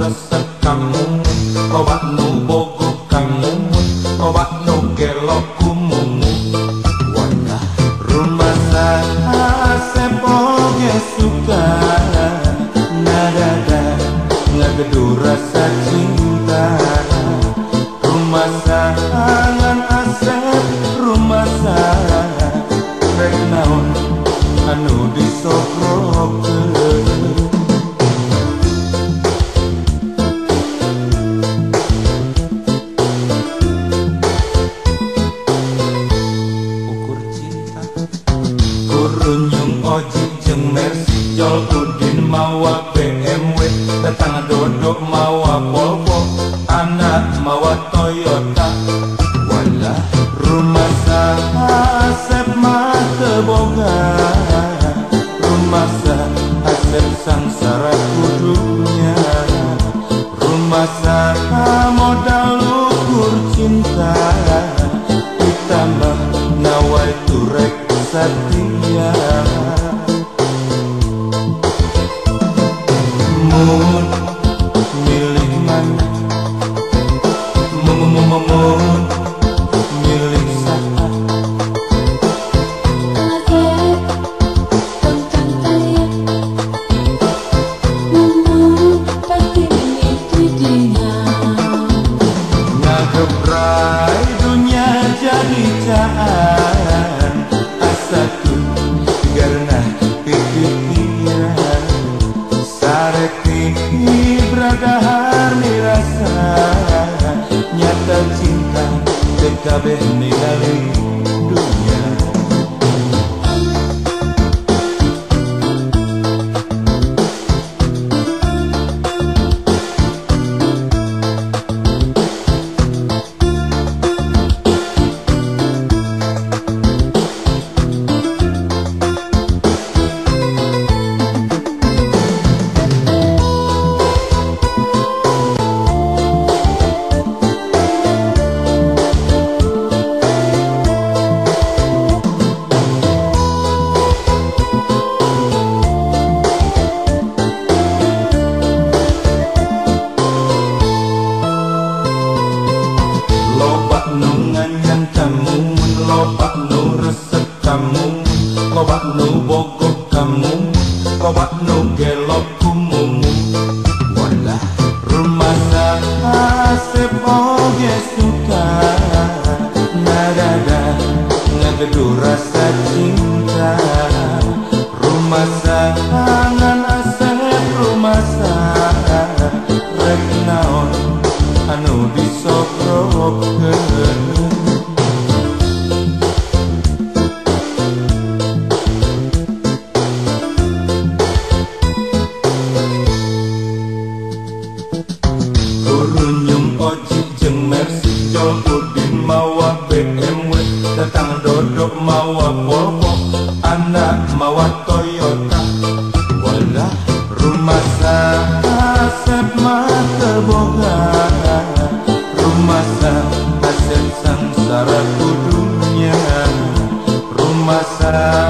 rata kamu obat no boko kamu obat no geloku mumu wanda rumah sana sepoge suka. Nadada ngagedu rasa cinta. Rumah sana Kurunyung oji jeng mercy Jol udin mawa BMW Tetangga dodok mawa Volvo Anak mawa Toyota Walah rumah asep mah teboga Rumah asep sangsara kudunya Rumah modal Hai dunya jadi caan Asaku karena pikiran Sareki bradahar rasa. Nyata cinta Dekabeh ningali kansan mum, kovat nukelot Mercy Jolkudin mawa BMW datang dodok mawa Volvo Anak mawa Toyota. Wala rumah sakit Asep mata boga Rumah sakit Asep sengsara kudunya Rumah saya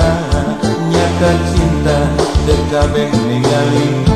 cachita de cabello y galín.